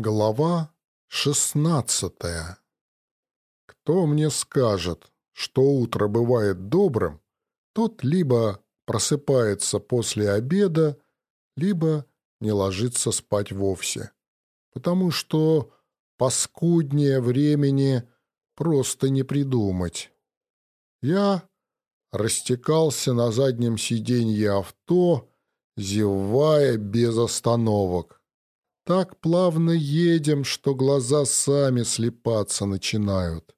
Глава шестнадцатая. Кто мне скажет, что утро бывает добрым, тот либо просыпается после обеда, либо не ложится спать вовсе. Потому что паскуднее времени просто не придумать. Я растекался на заднем сиденье авто, зевая без остановок так плавно едем, что глаза сами слепаться начинают.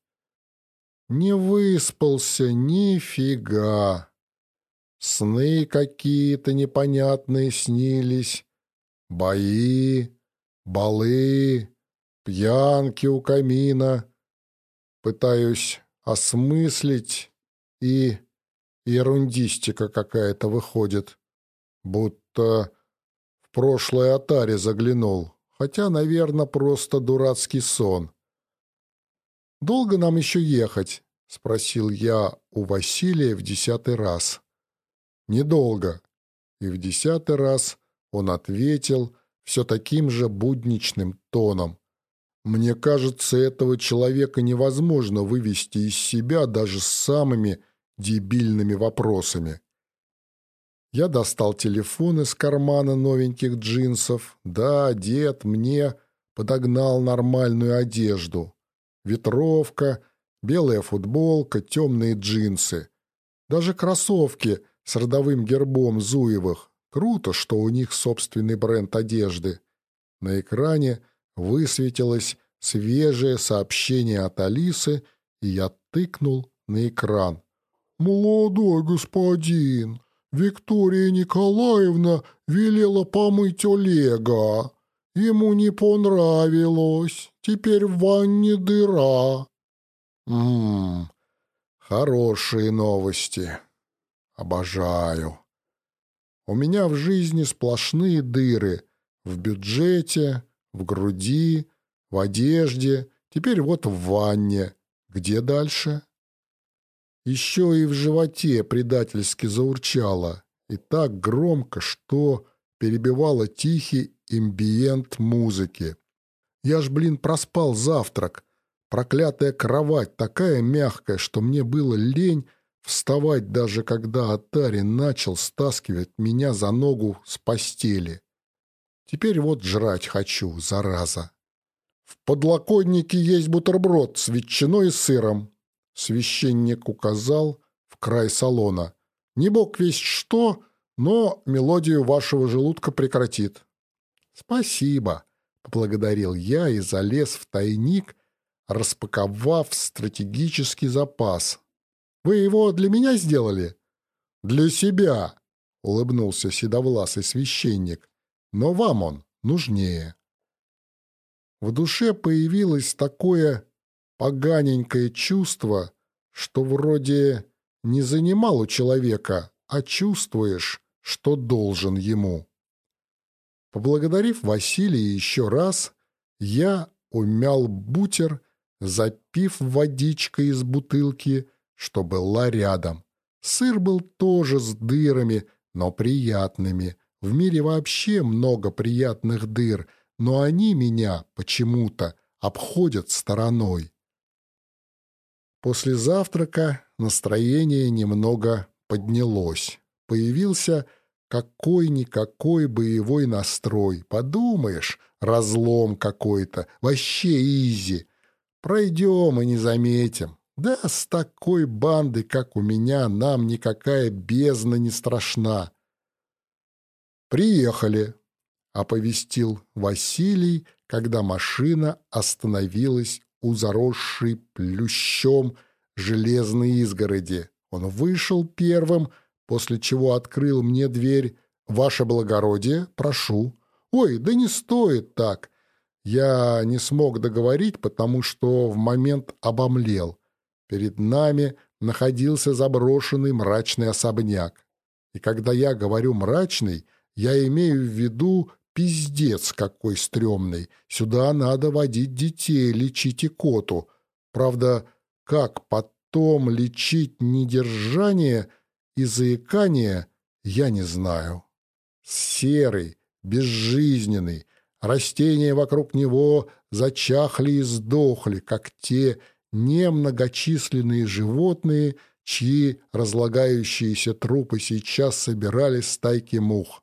Не выспался нифига. Сны какие-то непонятные снились, бои, балы, пьянки у камина. Пытаюсь осмыслить, и ерундистика какая-то выходит, будто в прошлое Атаре заглянул, хотя, наверное, просто дурацкий сон. «Долго нам еще ехать?» — спросил я у Василия в десятый раз. «Недолго». И в десятый раз он ответил все таким же будничным тоном. «Мне кажется, этого человека невозможно вывести из себя даже с самыми дебильными вопросами». Я достал телефон из кармана новеньких джинсов. Да, дед мне подогнал нормальную одежду. Ветровка, белая футболка, темные джинсы. Даже кроссовки с родовым гербом Зуевых. Круто, что у них собственный бренд одежды. На экране высветилось свежее сообщение от Алисы, и я тыкнул на экран. «Молодой господин, Виктория Николаевна велела помыть Олега. Ему не понравилось. Теперь в ванне дыра. Ммм, хорошие новости. Обожаю. У меня в жизни сплошные дыры. В бюджете, в груди, в одежде. Теперь вот в ванне. Где дальше? Еще и в животе предательски заурчало, и так громко, что перебивало тихий имбиент музыки. Я ж, блин, проспал завтрак. Проклятая кровать такая мягкая, что мне было лень вставать, даже когда Атари начал стаскивать меня за ногу с постели. Теперь вот жрать хочу, зараза. В подлокотнике есть бутерброд с ветчиной и сыром. Священник указал в край салона. «Не бог весь что, но мелодию вашего желудка прекратит». «Спасибо», — поблагодарил я и залез в тайник, распаковав стратегический запас. «Вы его для меня сделали?» «Для себя», — улыбнулся седовласый священник. «Но вам он нужнее». В душе появилось такое поганенькое чувство, что вроде не занимал у человека, а чувствуешь, что должен ему. Поблагодарив Василия еще раз, я умял бутер, запив водичкой из бутылки, что была рядом. Сыр был тоже с дырами, но приятными. В мире вообще много приятных дыр, но они меня почему-то обходят стороной. После завтрака настроение немного поднялось. Появился какой-никакой боевой настрой. Подумаешь, разлом какой-то, вообще изи. Пройдем и не заметим. Да с такой бандой, как у меня, нам никакая бездна не страшна. «Приехали», — оповестил Василий, когда машина остановилась у заросшей плющом железной изгороди. Он вышел первым, после чего открыл мне дверь. «Ваше благородие, прошу». «Ой, да не стоит так». Я не смог договорить, потому что в момент обомлел. Перед нами находился заброшенный мрачный особняк. И когда я говорю «мрачный», я имею в виду Пиздец какой стрёмный. Сюда надо водить детей, лечить икоту. Правда, как потом лечить недержание и заикание, я не знаю. Серый, безжизненный, Растения вокруг него зачахли и сдохли, как те немногочисленные животные, чьи разлагающиеся трупы сейчас собирали стайки мух.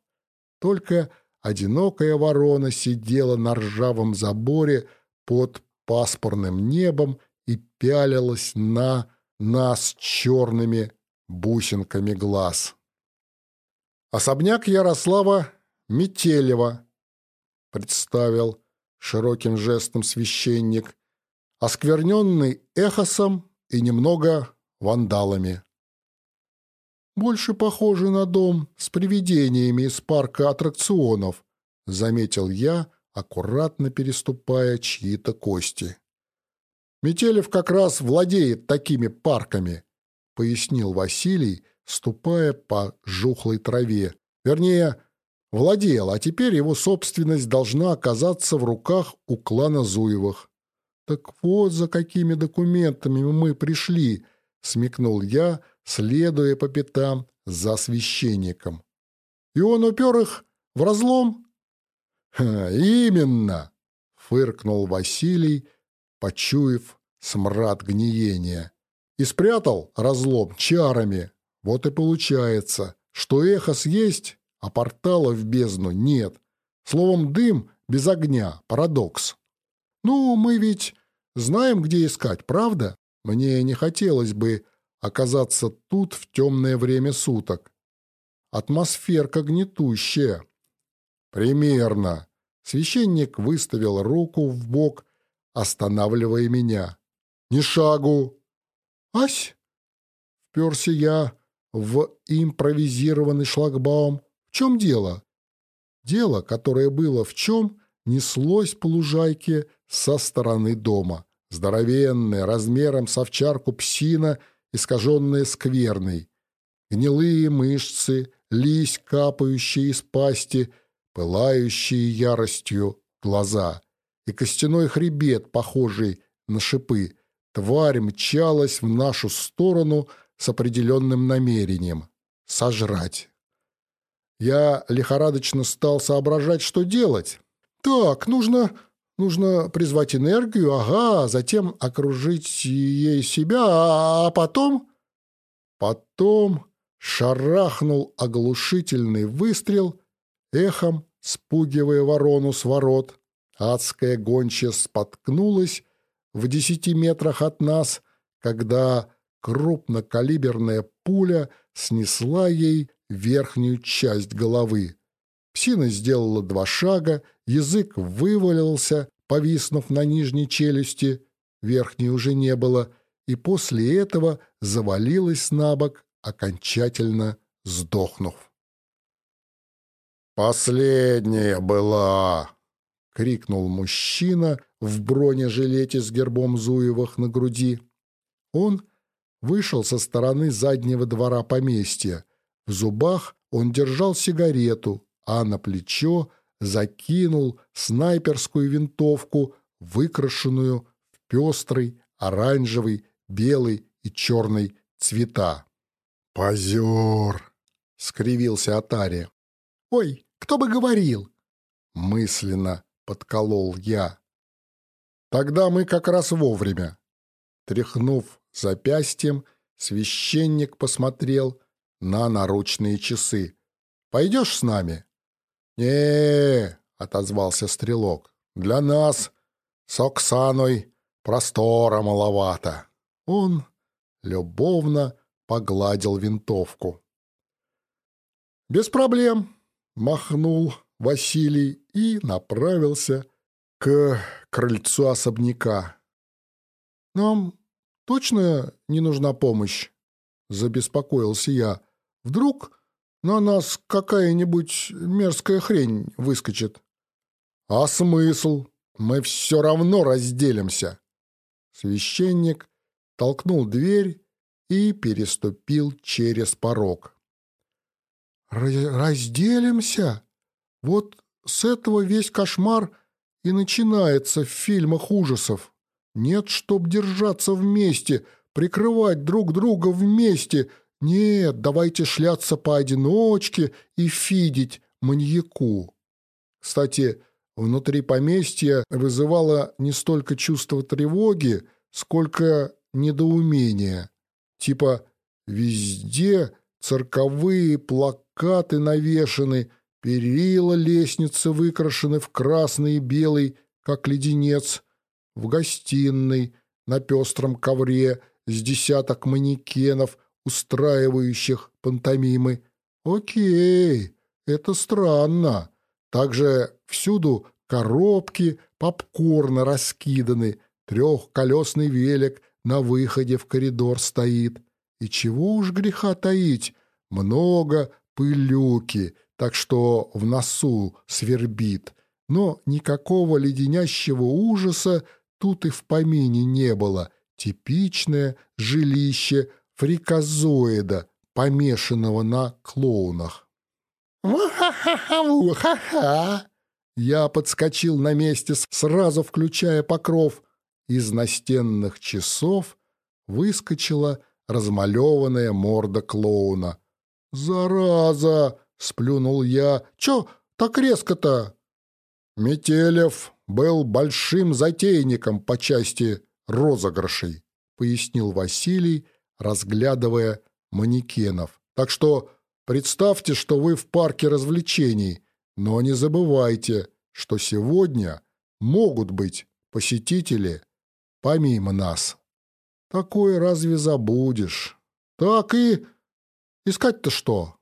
Только одинокая ворона сидела на ржавом заборе под пасмурным небом и пялилась на нас черными бусинками глаз. Особняк Ярослава Метелева представил широким жестом священник, оскверненный эхосом и немного вандалами. «Больше похоже на дом с привидениями из парка аттракционов», заметил я, аккуратно переступая чьи-то кости. «Метелев как раз владеет такими парками», пояснил Василий, ступая по жухлой траве. Вернее, владел, а теперь его собственность должна оказаться в руках у клана Зуевых. «Так вот за какими документами мы пришли», — смекнул я, следуя по пятам за священником. «И он упер их в разлом?» «Именно!» — фыркнул Василий, почуяв смрад гниения. «И спрятал разлом чарами. Вот и получается, что эхос есть, а портала в бездну нет. Словом, дым без огня — парадокс. Ну, мы ведь знаем, где искать, правда? Мне не хотелось бы оказаться тут в темное время суток. Атмосферка гнетущая. Примерно. Священник выставил руку в бок, останавливая меня. «Ни шагу!» «Ась!» Вперся я в импровизированный шлагбаум. В чем дело? Дело, которое было в чем, неслось по лужайке со стороны дома. Здоровенная, размером с овчарку псина, искаженная скверной. Гнилые мышцы, лись, капающие из пасти, пылающие яростью глаза. И костяной хребет, похожий на шипы. Тварь мчалась в нашу сторону с определенным намерением — сожрать. Я лихорадочно стал соображать, что делать. Так, нужно Нужно призвать энергию, ага, затем окружить ей себя, а, а потом... Потом шарахнул оглушительный выстрел, эхом спугивая ворону с ворот. Адская гончая споткнулась в десяти метрах от нас, когда крупнокалиберная пуля снесла ей верхнюю часть головы. Псина сделала два шага, язык вывалился, повиснув на нижней челюсти, верхней уже не было, и после этого завалилась на бок, окончательно сдохнув. «Последняя была!» — крикнул мужчина в бронежилете с гербом Зуевых на груди. Он вышел со стороны заднего двора поместья. В зубах он держал сигарету, а на плечо закинул снайперскую винтовку, выкрашенную в пестрый, оранжевый, белый и черный цвета. «Позер!» — скривился Атари. «Ой, кто бы говорил!» — мысленно подколол я. «Тогда мы как раз вовремя». Тряхнув запястьем, священник посмотрел на наручные часы. «Пойдешь с нами?» Не отозвался стрелок. «Для нас с Оксаной простора маловато». Он любовно погладил винтовку. «Без проблем», — махнул Василий и направился к крыльцу особняка. «Нам точно не нужна помощь?» — забеспокоился я. «Вдруг на нас какая-нибудь мерзкая хрень выскочит. А смысл? Мы все равно разделимся. Священник толкнул дверь и переступил через порог. «Разделимся? Вот с этого весь кошмар и начинается в фильмах ужасов. Нет, чтоб держаться вместе, прикрывать друг друга вместе — нет, давайте шляться поодиночке и фидить маньяку. Кстати, внутри поместья вызывало не столько чувство тревоги, сколько недоумения. Типа везде цирковые плакаты навешаны, перила лестницы выкрашены в красный и белый, как леденец. В гостиной на пестром ковре с десяток манекенов, устраивающих пантомимы. Окей, это странно. Также всюду коробки, попкорна раскиданы, трехколесный велик на выходе в коридор стоит. И чего уж греха таить, много пылюки, так что в носу свербит. Но никакого леденящего ужаса тут и в помине не было. Типичное жилище фриказоида, помешанного на клоунах. «Ва-ха-ха-ха! Я подскочил на месте, сразу включая покров. Из настенных часов выскочила размалеванная морда клоуна. «Зараза!» — сплюнул я. «Чё так резко-то?» «Метелев был большим затейником по части розыгрышей», — пояснил Василий, разглядывая манекенов. «Так что представьте, что вы в парке развлечений, но не забывайте, что сегодня могут быть посетители помимо нас. Такое разве забудешь? Так и... Искать-то что?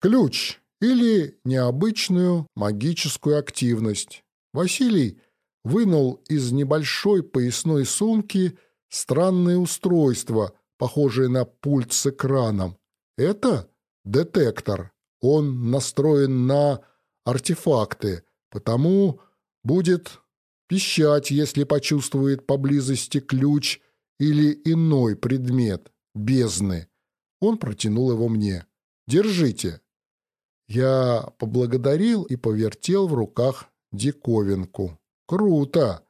Ключ или необычную магическую активность. Василий вынул из небольшой поясной сумки странное устройство, похожее на пульт с экраном. Это детектор. Он настроен на артефакты, потому будет пищать, если почувствует поблизости ключ или иной предмет бездны. Он протянул его мне. «Держите». Я поблагодарил и повертел в руках диковинку. «Круто!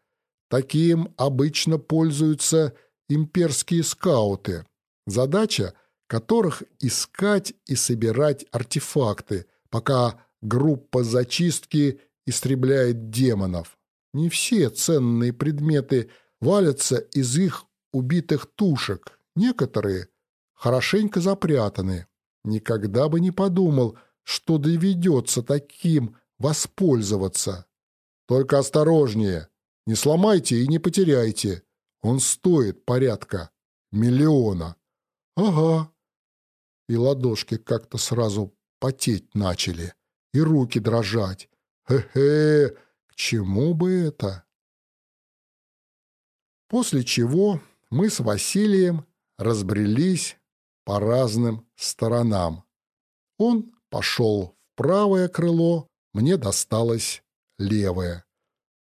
Таким обычно пользуются имперские скауты, задача которых искать и собирать артефакты, пока группа зачистки истребляет демонов. Не все ценные предметы валятся из их убитых тушек, некоторые хорошенько запрятаны. Никогда бы не подумал, что доведется таким воспользоваться. Только осторожнее, не сломайте и не потеряйте. Он стоит порядка миллиона. Ага. И ладошки как-то сразу потеть начали, и руки дрожать. Хе-хе, к чему бы это? После чего мы с Василием разбрелись по разным сторонам. Он пошел в правое крыло, мне досталось левое.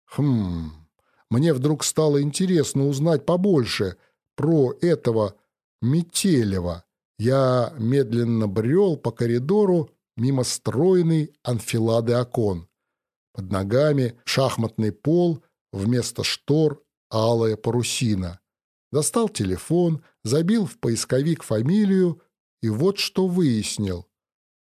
Хм, мне вдруг стало интересно узнать побольше про этого Метелева. Я медленно брел по коридору мимо стройной анфилады окон. Под ногами шахматный пол, вместо штор алая парусина. Достал телефон, забил в поисковик фамилию и вот что выяснил.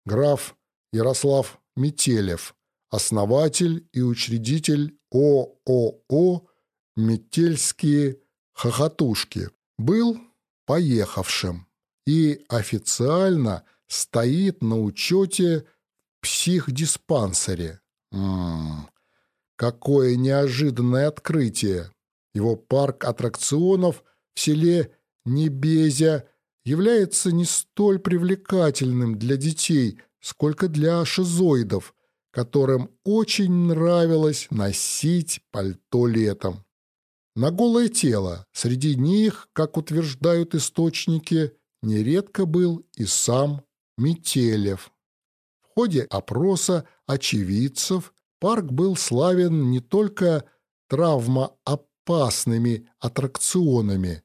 Граф Ярослав Метелев, основатель и учредитель ООО «Метельские хохотушки», был поехавшим и официально стоит на учете в психдиспансере. М -м, какое неожиданное открытие! Его парк аттракционов в селе Небезя является не столь привлекательным для детей, сколько для шизоидов, которым очень нравилось носить пальто летом. На голое тело среди них, как утверждают источники, нередко был и сам Метелев. В ходе опроса очевидцев парк был славен не только травмоопасными аттракционами,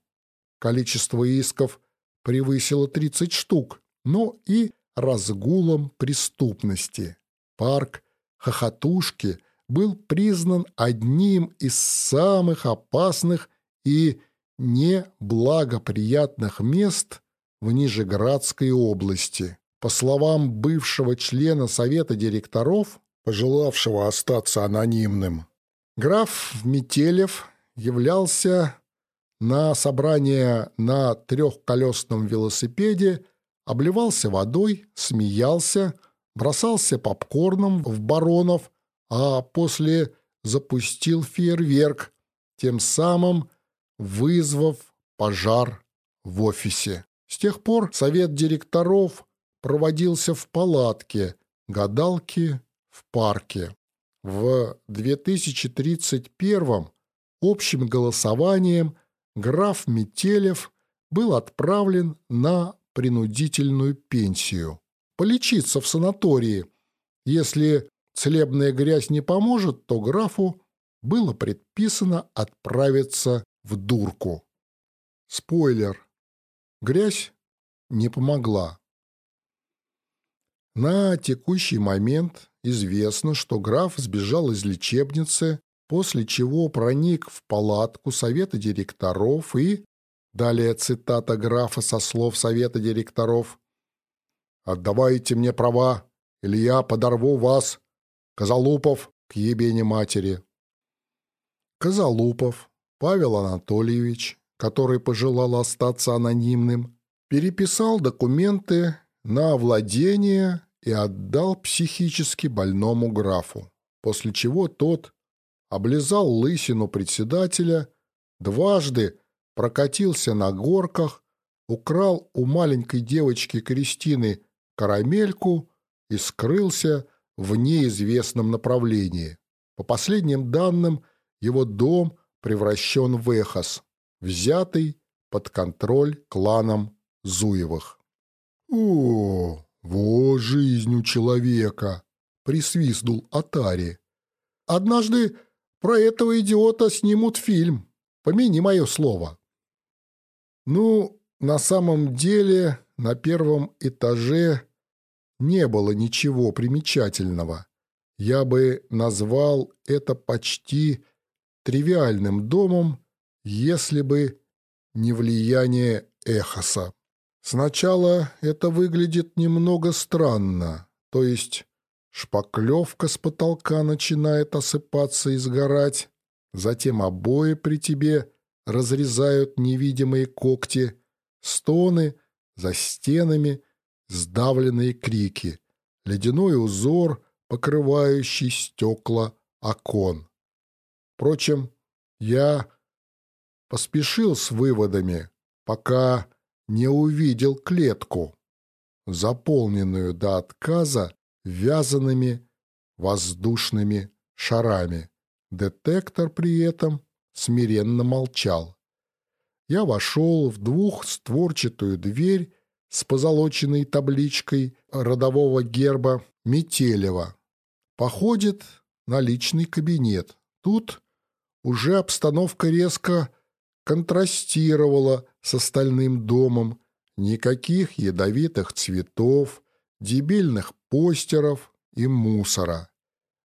количество исков превысило 30 штук, но и разгулом преступности. Парк Хохотушки был признан одним из самых опасных и неблагоприятных мест в Нижеградской области. По словам бывшего члена Совета директоров, пожелавшего остаться анонимным. Граф Метелев являлся на собрание на трехколесном велосипеде, обливался водой, смеялся, бросался попкорном в баронов, а после запустил фейерверк, тем самым вызвав пожар в офисе. С тех пор совет директоров проводился в палатке, гадалки в парке. В 2031 общим голосованием граф Метелев был отправлен на принудительную пенсию. Полечиться в санатории. Если целебная грязь не поможет, то графу было предписано отправиться в дурку. Спойлер. Грязь не помогла. На текущий момент известно, что граф сбежал из лечебницы, после чего проник в палатку совета директоров и... Далее цитата графа со слов совета директоров. «Отдавайте мне права, или я подорву вас, Козалупов, к ебени матери». Козалупов Павел Анатольевич, который пожелал остаться анонимным, переписал документы на владение и отдал психически больному графу, после чего тот облизал лысину председателя, дважды прокатился на горках, украл у маленькой девочки Кристины карамельку и скрылся в неизвестном направлении. По последним данным, его дом превращен в эхос, взятый под контроль кланом Зуевых. «О, во жизнь у человека!» — присвистнул Атари. «Однажды про этого идиота снимут фильм. Помяни мое слово». Ну, на самом деле, на первом этаже не было ничего примечательного. Я бы назвал это почти тривиальным домом, если бы не влияние Эхоса. Сначала это выглядит немного странно, то есть шпаклевка с потолка начинает осыпаться и сгорать, затем обои при тебе разрезают невидимые когти, стоны за стенами, сдавленные крики, ледяной узор, покрывающий стекла окон. Впрочем, я поспешил с выводами, пока не увидел клетку, заполненную до отказа вязаными воздушными шарами. Детектор при этом смиренно молчал. Я вошел в двухстворчатую дверь с позолоченной табличкой родового герба Метелева. Походит на личный кабинет. Тут уже обстановка резко контрастировала с остальным домом. Никаких ядовитых цветов, дебильных постеров и мусора.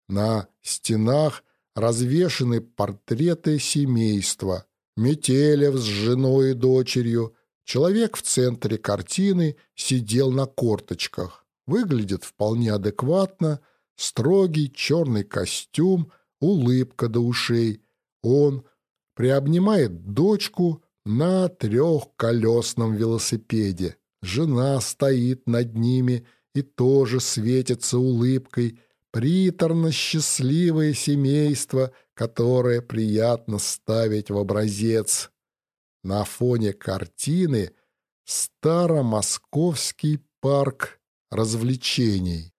На стенах развешаны портреты семейства. Метелев с женой и дочерью. Человек в центре картины сидел на корточках. Выглядит вполне адекватно. Строгий черный костюм, улыбка до ушей. Он приобнимает дочку, на трехколесном велосипеде. Жена стоит над ними и тоже светится улыбкой. Приторно-счастливое семейство, которое приятно ставить в образец. На фоне картины Старомосковский парк развлечений.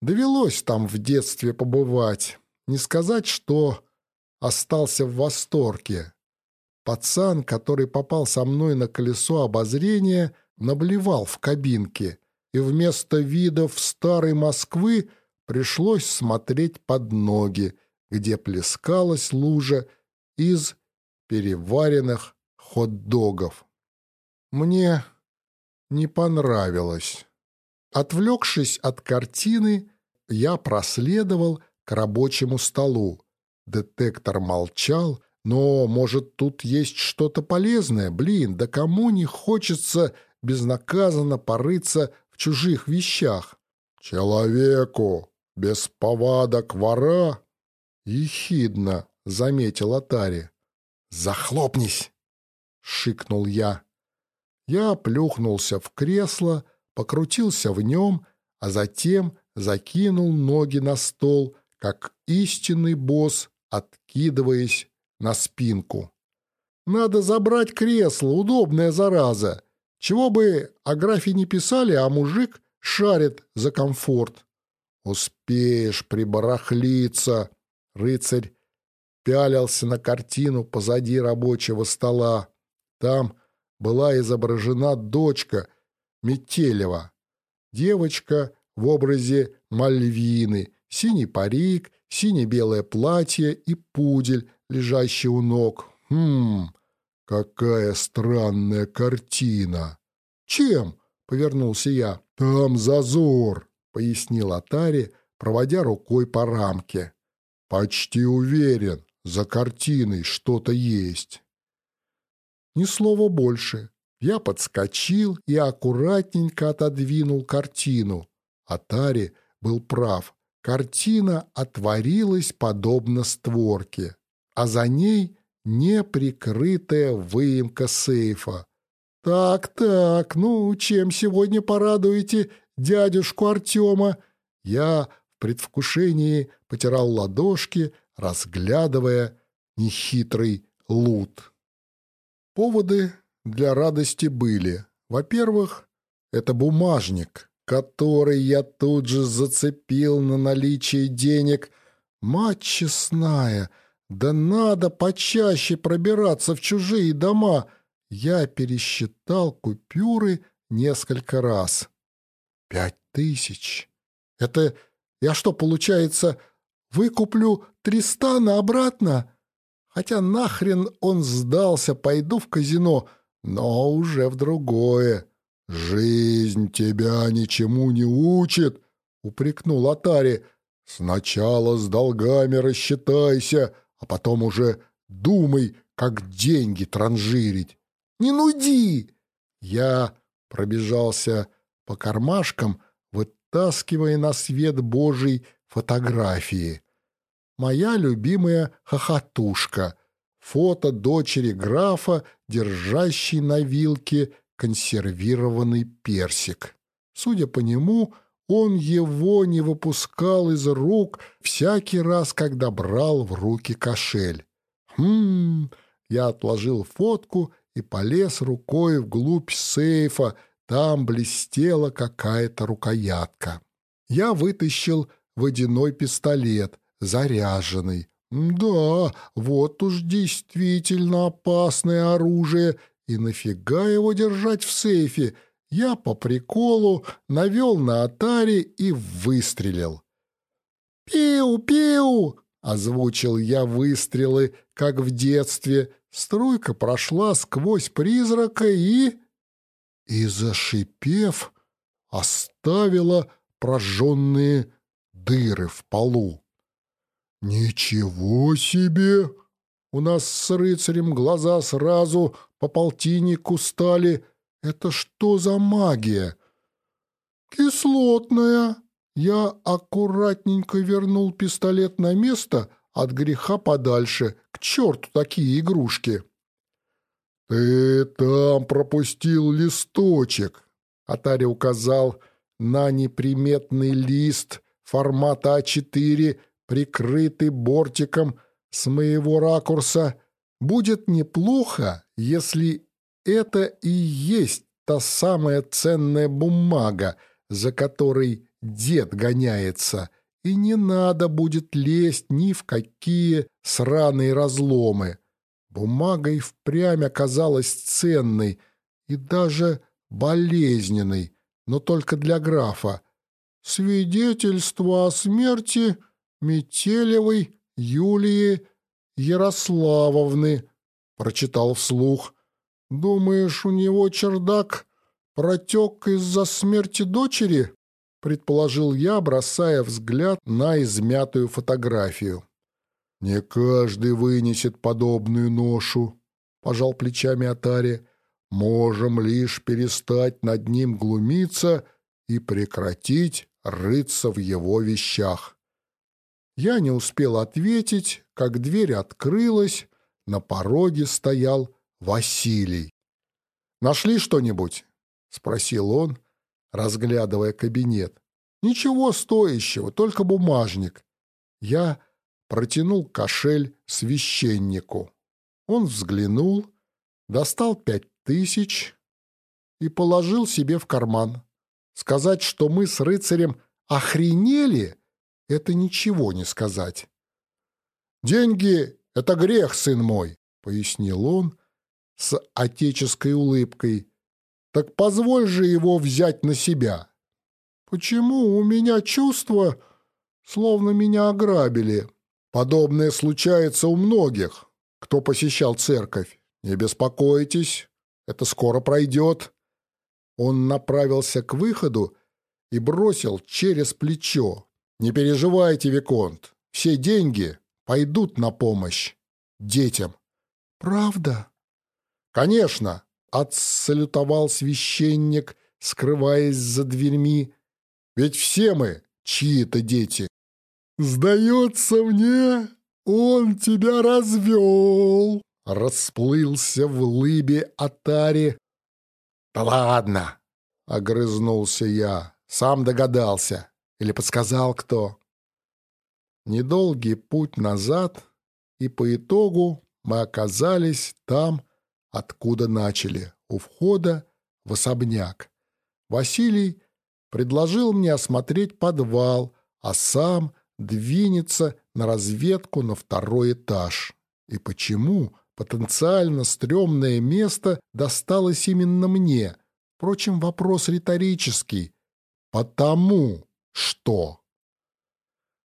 Довелось там в детстве побывать. Не сказать, что остался в восторге. Пацан, который попал со мной на колесо обозрения, наблевал в кабинке, и вместо видов старой Москвы пришлось смотреть под ноги, где плескалась лужа из переваренных хот-догов. Мне не понравилось. Отвлекшись от картины, я проследовал к рабочему столу. Детектор молчал, но, может, тут есть что-то полезное? Блин, да кому не хочется безнаказанно порыться в чужих вещах? Человеку без повадок вора?» Ехидно заметил Атари. «Захлопнись!» — шикнул я. Я плюхнулся в кресло, покрутился в нем, а затем закинул ноги на стол, как истинный босс, откидываясь на спинку. «Надо забрать кресло, удобная зараза. Чего бы о графе не писали, а мужик шарит за комфорт». «Успеешь прибарахлиться!» Рыцарь пялился на картину позади рабочего стола. Там была изображена дочка Метелева. Девочка в образе Мальвины, синий парик, сине-белое платье и пудель, лежащий у ног. Хм, какая странная картина. Чем? — повернулся я. Там зазор, — пояснил Атари, проводя рукой по рамке. Почти уверен, за картиной что-то есть. Ни слова больше. Я подскочил и аккуратненько отодвинул картину. Атари был прав. Картина отворилась подобно створке, а за ней неприкрытая выемка сейфа. «Так-так, ну, чем сегодня порадуете дядюшку Артема?» Я в предвкушении потирал ладошки, разглядывая нехитрый лут. Поводы для радости были. Во-первых, это бумажник, который я тут же зацепил на наличие денег. Мать честная, да надо почаще пробираться в чужие дома. Я пересчитал купюры несколько раз. Пять тысяч. Это я что, получается, Выкуплю Тристана обратно. Хотя нахрен он сдался, пойду в казино, но уже в другое. «Жизнь тебя ничему не учит», — упрекнул Атари. «Сначала с долгами рассчитайся, а потом уже думай, как деньги транжирить». «Не нуди!» Я пробежался по кармашкам, вытаскивая на свет Божий фотографии. Моя любимая хохотушка. Фото дочери графа, держащей на вилке консервированный персик. Судя по нему, он его не выпускал из рук всякий раз, когда брал в руки кошель. Хм, я отложил фотку и полез рукой вглубь сейфа, там блестела какая-то рукоятка. Я вытащил водяной пистолет, заряженный. Да, вот уж действительно опасное оружие, и нафига его держать в сейфе? Я по приколу навел на Атари и выстрелил. «Пиу-пиу!» — озвучил я выстрелы, как в детстве. Струйка прошла сквозь призрака и... И, зашипев, оставила прожженные дыры в полу. «Ничего себе!» У нас с рыцарем глаза сразу по полтиннику стали. Это что за магия? Кислотная. Я аккуратненько вернул пистолет на место от греха подальше. К черту такие игрушки. Ты там пропустил листочек. Атари указал на неприметный лист формата А4, прикрытый бортиком с моего ракурса. Будет неплохо, если это и есть та самая ценная бумага, за которой дед гоняется, и не надо будет лезть ни в какие сраные разломы. Бумага и впрямь оказалась ценной и даже болезненной, но только для графа. Свидетельство о смерти Метелевой Юлии Ярославовны, прочитал вслух. Думаешь, у него чердак протек из-за смерти дочери? предположил я, бросая взгляд на измятую фотографию. «Не каждый вынесет подобную ношу», — пожал плечами Атари. «Можем лишь перестать над ним глумиться и прекратить рыться в его вещах. Я не успел ответить, как дверь открылась, на пороге стоял Василий. «Нашли что-нибудь?» — спросил он, разглядывая кабинет. «Ничего стоящего, только бумажник». Я протянул кошель священнику. Он взглянул, достал пять тысяч и положил себе в карман. Сказать, что мы с рыцарем охренели, это ничего не сказать. «Деньги — это грех, сын мой», — пояснил он с отеческой улыбкой. «Так позволь же его взять на себя». «Почему у меня чувство, словно меня ограбили?» «Подобное случается у многих, кто посещал церковь. Не беспокойтесь, это скоро пройдет». Он направился к выходу и бросил через плечо. «Не переживайте, Виконт, все деньги пойдут на помощь детям». «Правда?» «Конечно!» — отсалютовал священник, скрываясь за дверьми. «Ведь все мы чьи-то дети». «Сдается мне, он тебя развел!» Расплылся в лыбе Атари. «Да ладно!» — огрызнулся я. «Сам догадался. Или подсказал кто?» Недолгий путь назад, и по итогу мы оказались там, откуда начали, у входа в особняк. Василий предложил мне осмотреть подвал, а сам двинется на разведку на второй этаж. И почему потенциально стрёмное место досталось именно мне? Впрочем, вопрос риторический. Потому что...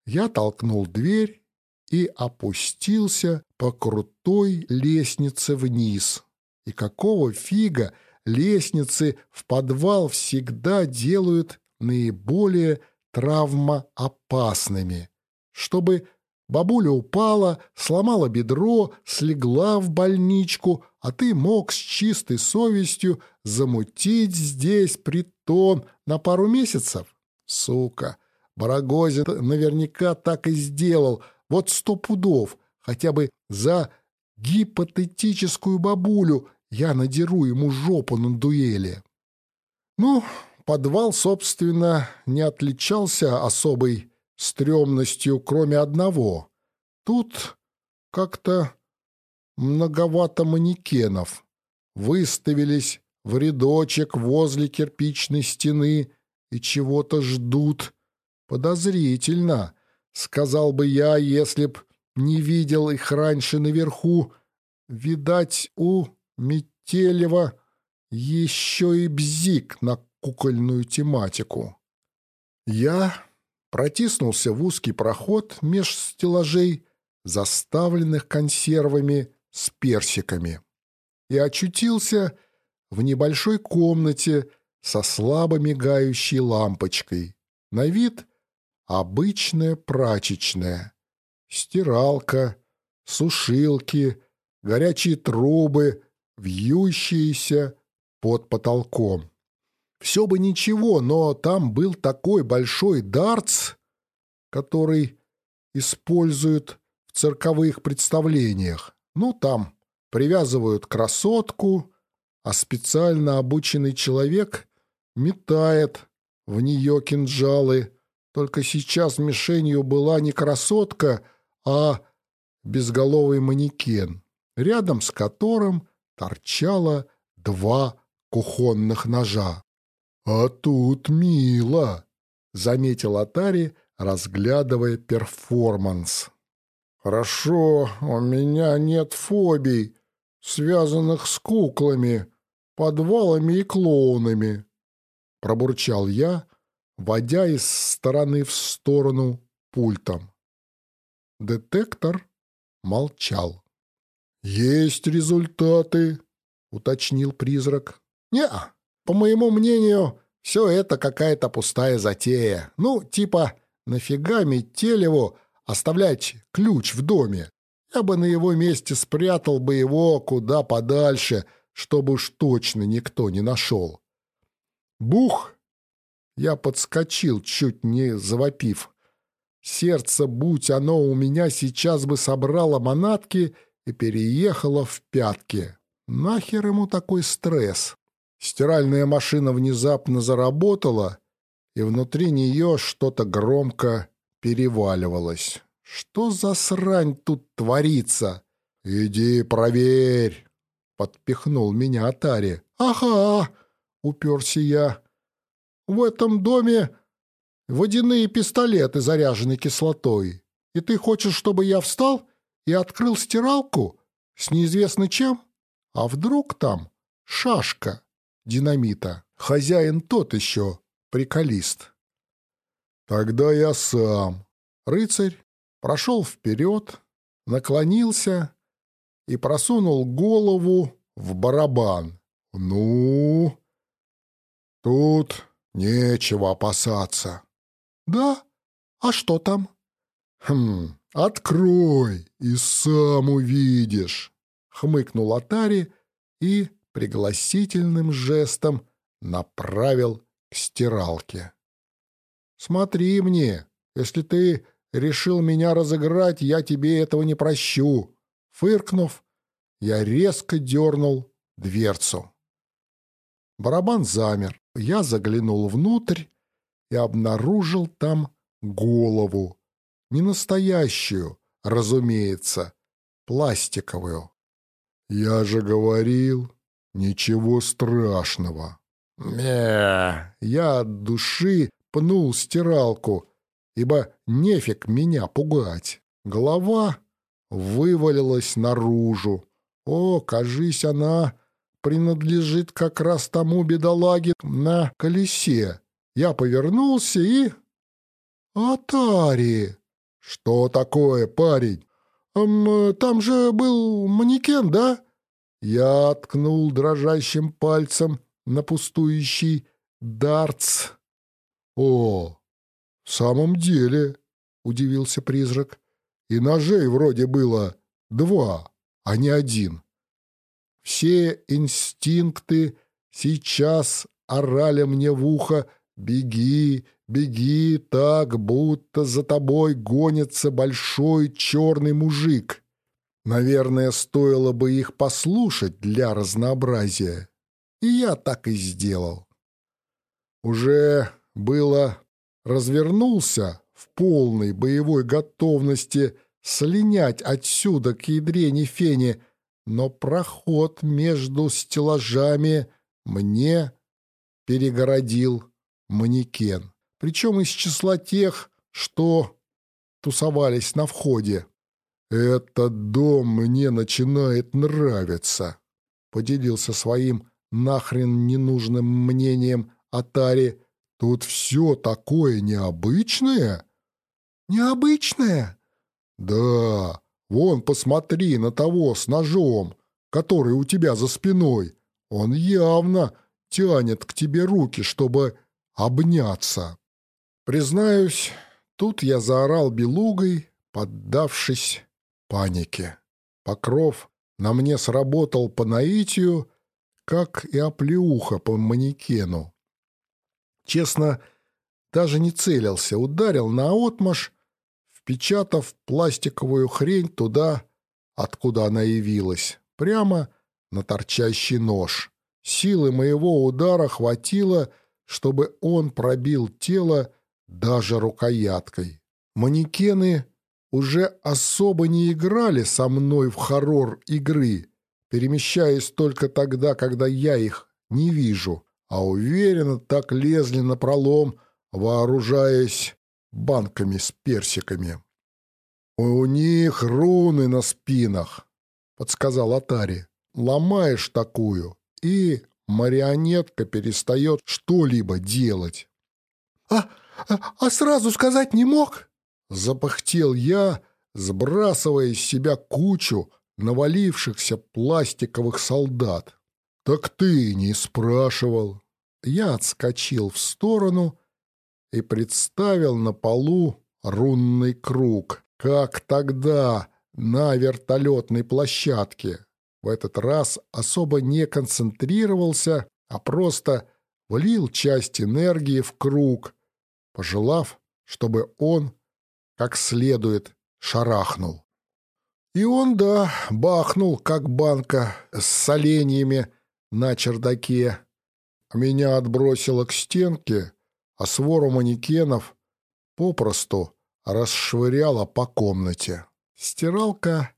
Я толкнул дверь и опустился по крутой лестнице вниз. И какого фига лестницы в подвал всегда делают наиболее травмоопасными? Чтобы бабуля упала, сломала бедро, слегла в больничку, а ты мог с чистой совестью замутить здесь притон на пару месяцев? Сука! Барагозин наверняка так и сделал, вот сто пудов, хотя бы за гипотетическую бабулю я надеру ему жопу на дуэли. Ну, подвал, собственно, не отличался особой стрёмностью, кроме одного. Тут как-то многовато манекенов. Выставились в рядочек возле кирпичной стены и чего-то ждут. Подозрительно, сказал бы я, если б не видел их раньше наверху. Видать, у Метелева еще и бзик на кукольную тематику. Я протиснулся в узкий проход меж стеллажей, заставленных консервами с персиками, и очутился в небольшой комнате со слабо мигающей лампочкой. На вид обычная прачечная. Стиралка, сушилки, горячие трубы, вьющиеся под потолком. Все бы ничего, но там был такой большой дартс, который используют в цирковых представлениях. Ну, там привязывают красотку, а специально обученный человек метает в нее кинжалы. Только сейчас мишенью была не красотка, а безголовый манекен, рядом с которым торчало два кухонных ножа. «А тут мило», — заметил Атари, разглядывая перформанс. «Хорошо, у меня нет фобий, связанных с куклами, подвалами и клоунами», — пробурчал я, водя из стороны в сторону пультом. Детектор молчал. «Есть результаты», — уточнил призрак. не по моему мнению, все это какая-то пустая затея. Ну, типа, нафига Метелеву оставлять ключ в доме? Я бы на его месте спрятал бы его куда подальше, чтобы уж точно никто не нашел. Бух! Я подскочил, чуть не завопив. Сердце, будь оно у меня, сейчас бы собрало манатки и переехало в пятки. Нахер ему такой стресс? Стиральная машина внезапно заработала, и внутри нее что-то громко переваливалось. Что за срань тут творится? Иди проверь, подпихнул меня Атари. Ага, уперся я. В этом доме водяные пистолеты, заряжены кислотой. И ты хочешь, чтобы я встал и открыл стиралку с неизвестно чем? А вдруг там шашка динамита? Хозяин тот еще приколист. Тогда я сам. Рыцарь прошел вперед, наклонился и просунул голову в барабан. Ну, тут нечего опасаться. Да? А что там? Хм, открой и сам увидишь хмыкнул Атари и пригласительным жестом направил к стиралке. «Смотри мне, если ты решил меня разыграть, я тебе этого не прощу». Фыркнув, я резко дернул дверцу. Барабан замер. Я заглянул внутрь и обнаружил там голову. Не настоящую, разумеется, пластиковую. «Я же говорил, ничего страшного». Мя, я от души пнул стиралку, ибо нефиг меня пугать. Голова вывалилась наружу. О, кажись, она принадлежит как раз тому бедолаге на колесе. Я повернулся и... Атари! Что такое, парень? «Там же был манекен, да?» Я ткнул дрожащим пальцем на пустующий дартс. «О, в самом деле!» — удивился призрак. «И ножей вроде было два, а не один. Все инстинкты сейчас орали мне в ухо «Беги, Беги так, будто за тобой гонится большой черный мужик. Наверное, стоило бы их послушать для разнообразия. И я так и сделал. Уже было развернулся в полной боевой готовности слинять отсюда к ядрене фени, но проход между стеллажами мне перегородил манекен причем из числа тех, что тусовались на входе. «Этот дом мне начинает нравиться», — поделился своим нахрен ненужным мнением Атари. «Тут все такое необычное». «Необычное?» «Да, вон посмотри на того с ножом, который у тебя за спиной. Он явно тянет к тебе руки, чтобы обняться». Признаюсь, тут я заорал белугой, поддавшись панике. Покров на мне сработал по наитию, как и оплеуха по манекену. Честно, даже не целился, ударил на отмаш, впечатав пластиковую хрень туда, откуда она явилась, прямо на торчащий нож. Силы моего удара хватило, чтобы он пробил тело даже рукояткой. Манекены уже особо не играли со мной в хоррор игры, перемещаясь только тогда, когда я их не вижу, а уверенно так лезли на пролом, вооружаясь банками с персиками. «У них руны на спинах», — подсказал Атари. «Ломаешь такую, и марионетка перестает что-либо делать». «А а сразу сказать не мог?» Запахтел я, сбрасывая из себя кучу навалившихся пластиковых солдат. «Так ты не спрашивал». Я отскочил в сторону и представил на полу рунный круг, как тогда на вертолетной площадке. В этот раз особо не концентрировался, а просто влил часть энергии в круг, пожелав, чтобы он как следует шарахнул. И он, да, бахнул, как банка с соленьями на чердаке. Меня отбросило к стенке, а свору манекенов попросту расшвыряло по комнате. Стиралка,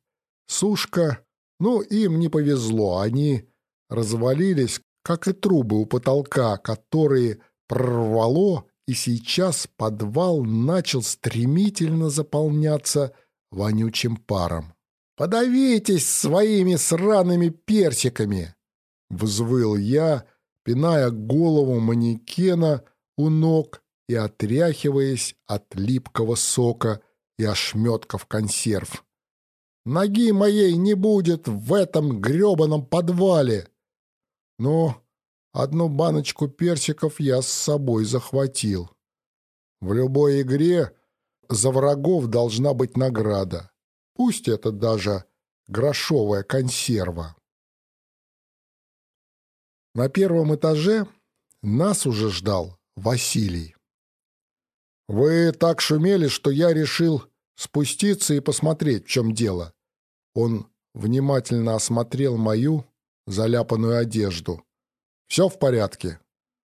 сушка, ну, им не повезло, они развалились, как и трубы у потолка, которые прорвало, и сейчас подвал начал стремительно заполняться вонючим паром. «Подавитесь своими сраными персиками!» — взвыл я, пиная голову манекена у ног и отряхиваясь от липкого сока и ошметков консерв. «Ноги моей не будет в этом гребаном подвале!» Но одну баночку персиков я с собой захватил. В любой игре за врагов должна быть награда. Пусть это даже грошовая консерва. На первом этаже нас уже ждал Василий. «Вы так шумели, что я решил спуститься и посмотреть, в чем дело». Он внимательно осмотрел мою заляпанную одежду. «Все в порядке?»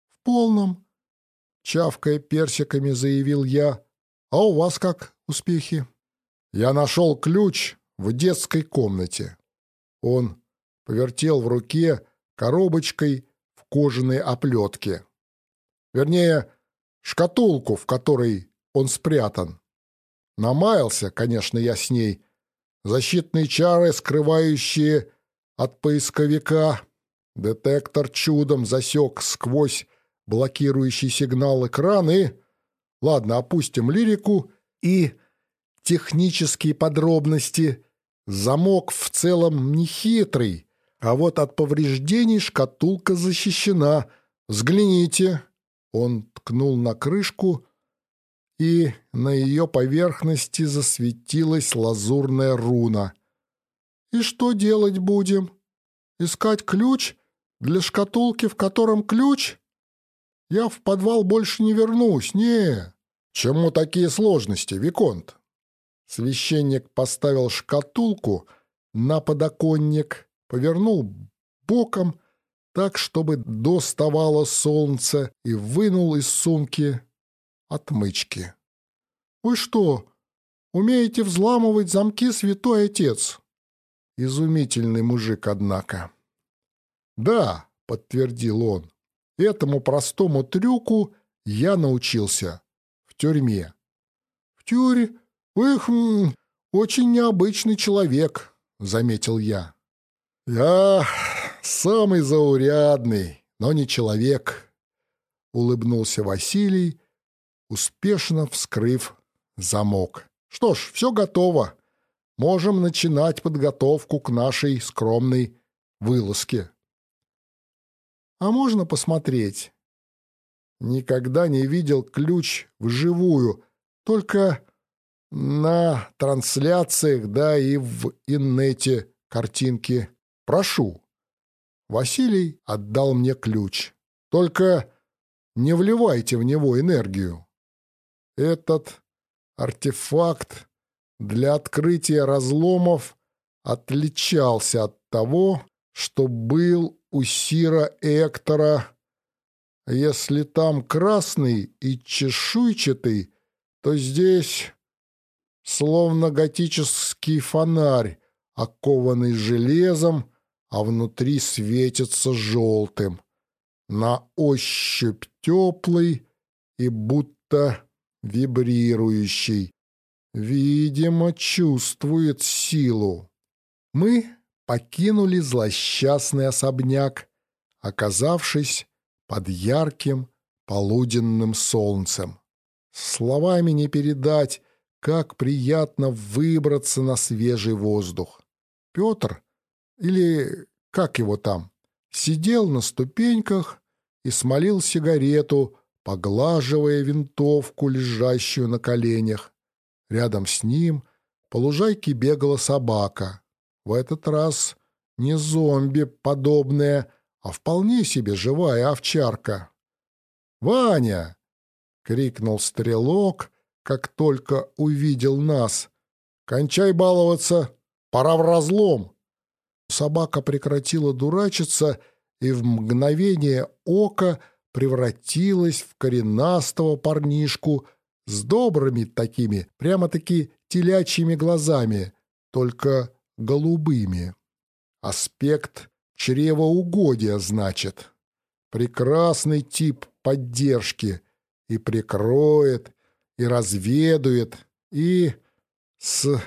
«В полном», — чавкая персиками, заявил я. «А у вас как успехи?» Я нашел ключ в детской комнате. Он повертел в руке коробочкой в кожаной оплетке. Вернее, шкатулку, в которой он спрятан. Намаялся, конечно, я с ней. Защитные чары, скрывающие от поисковика. Детектор чудом засек сквозь блокирующий сигнал экран и... Ладно, опустим лирику и технические подробности. Замок в целом нехитрый, а вот от повреждений шкатулка защищена. Взгляните. Он ткнул на крышку, и на ее поверхности засветилась лазурная руна. «И что делать будем? Искать ключ для шкатулки, в котором ключ? Я в подвал больше не вернусь, не. Чему такие сложности, Виконт?» Священник поставил шкатулку на подоконник, повернул боком так, чтобы доставало солнце, и вынул из сумки отмычки. «Вы что, умеете взламывать замки, святой отец?» Изумительный мужик, однако. «Да», — подтвердил он, — «этому простому трюку я научился в тюрьме». «В тюрьме?» «Эх, очень необычный человек», — заметил я. «Я самый заурядный, но не человек», — улыбнулся Василий, успешно вскрыв замок. «Что ж, все готово. Можем начинать подготовку к нашей скромной вылазке». «А можно посмотреть?» Никогда не видел ключ вживую, только на трансляциях, да и в иннете картинки. Прошу. Василий отдал мне ключ. Только не вливайте в него энергию. Этот артефакт для открытия разломов отличался от того, что был у Сира Эктора. Если там красный и чешуйчатый, то здесь словно готический фонарь, окованный железом, а внутри светится желтым. На ощупь теплый и будто вибрирующий. Видимо, чувствует силу. Мы покинули злосчастный особняк, оказавшись под ярким полуденным солнцем. Словами не передать, как приятно выбраться на свежий воздух. Петр, или как его там, сидел на ступеньках и смолил сигарету, поглаживая винтовку, лежащую на коленях. Рядом с ним по лужайке бегала собака. В этот раз не зомби подобная, а вполне себе живая овчарка. «Ваня!» — крикнул стрелок, как только увидел нас. «Кончай баловаться! Пора в разлом!» Собака прекратила дурачиться и в мгновение ока превратилась в коренастого парнишку с добрыми такими, прямо-таки телячьими глазами, только голубыми. Аспект чревоугодия, значит. Прекрасный тип поддержки. И прикроет, и разведует, и с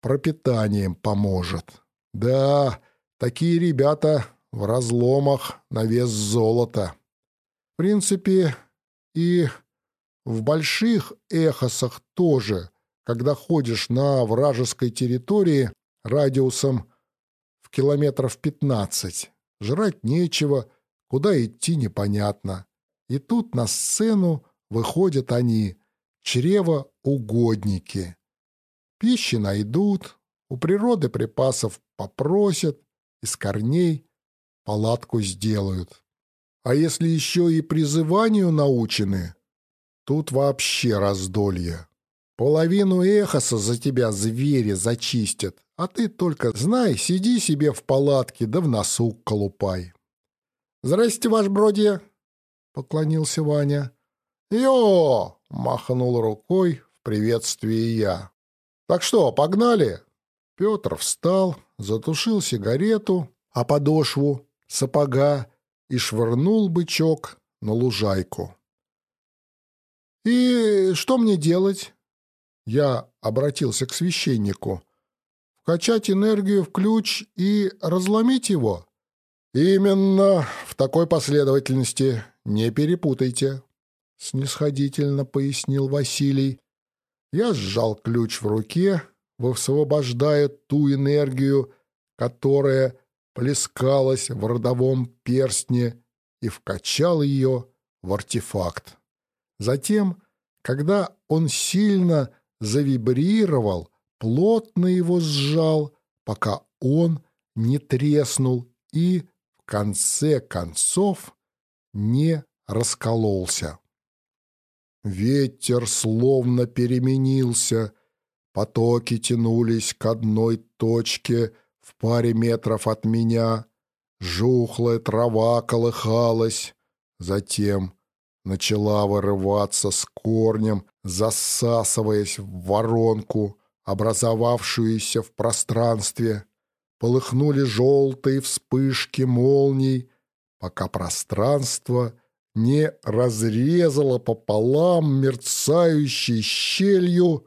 пропитанием поможет. Да, такие ребята в разломах на вес золота. В принципе, и в больших эхосах тоже, когда ходишь на вражеской территории радиусом в километров пятнадцать. Жрать нечего, куда идти непонятно. И тут на сцену выходят они, чревоугодники. Пищи найдут, у природы припасов попросят, из корней палатку сделают. А если еще и призыванию научены, тут вообще раздолье. Половину эхоса за тебя звери зачистят, а ты только, знай, сиди себе в палатке да в носу колупай. — Здрасте, ваш бродья! — поклонился Ваня. — Йо! — махнул рукой в приветствии я. — Так что, погнали? Петр встал, затушил сигарету, а подошву сапога и швырнул бычок на лужайку. «И что мне делать?» Я обратился к священнику вкачать энергию в ключ и разломить его? Именно в такой последовательности, не перепутайте, снисходительно пояснил Василий. Я сжал ключ в руке, высвобождая ту энергию, которая плескалась в родовом перстне и вкачал ее в артефакт. Затем, когда он сильно завибрировал, плотно его сжал, пока он не треснул и, в конце концов, не раскололся. Ветер словно переменился, потоки тянулись к одной точке в паре метров от меня, жухлая трава колыхалась, затем начала вырываться с корнем, засасываясь в воронку, образовавшуюся в пространстве, полыхнули желтые вспышки молний, пока пространство не разрезало пополам мерцающей щелью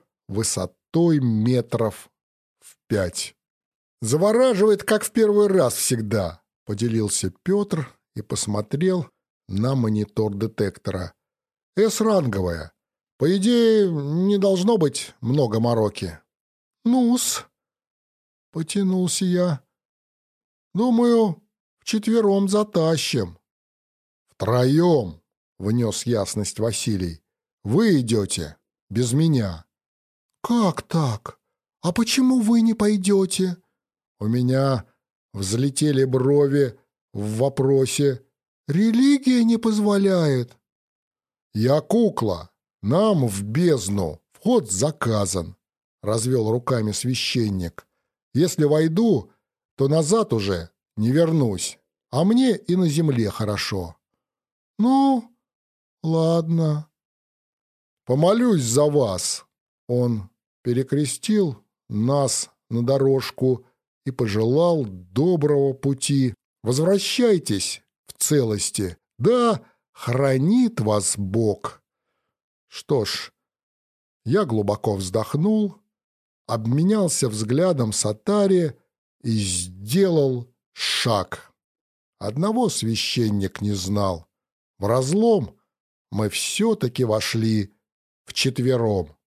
высотой метров в пять. «Завораживает, как в первый раз всегда», — поделился Петр и посмотрел на монитор детектора. «С-ранговая. По идее, не должно быть много мороки». «Ну-с», — потянулся я. «Думаю, вчетвером затащим». «Втроем», — внес ясность Василий. «Вы идете, без меня». «Как так? А почему вы не пойдете?» У меня взлетели брови в вопросе «Религия не позволяет». «Я кукла, нам в бездну, вход заказан», — развел руками священник. «Если войду, то назад уже не вернусь, а мне и на земле хорошо». «Ну, ладно». «Помолюсь за вас». Он перекрестил нас на дорожку и пожелал доброго пути. «Возвращайтесь в целости. Да, хранит вас Бог». Что ж, я глубоко вздохнул обменялся взглядом с Атари и сделал шаг. Одного священник не знал. В разлом мы все-таки вошли вчетвером.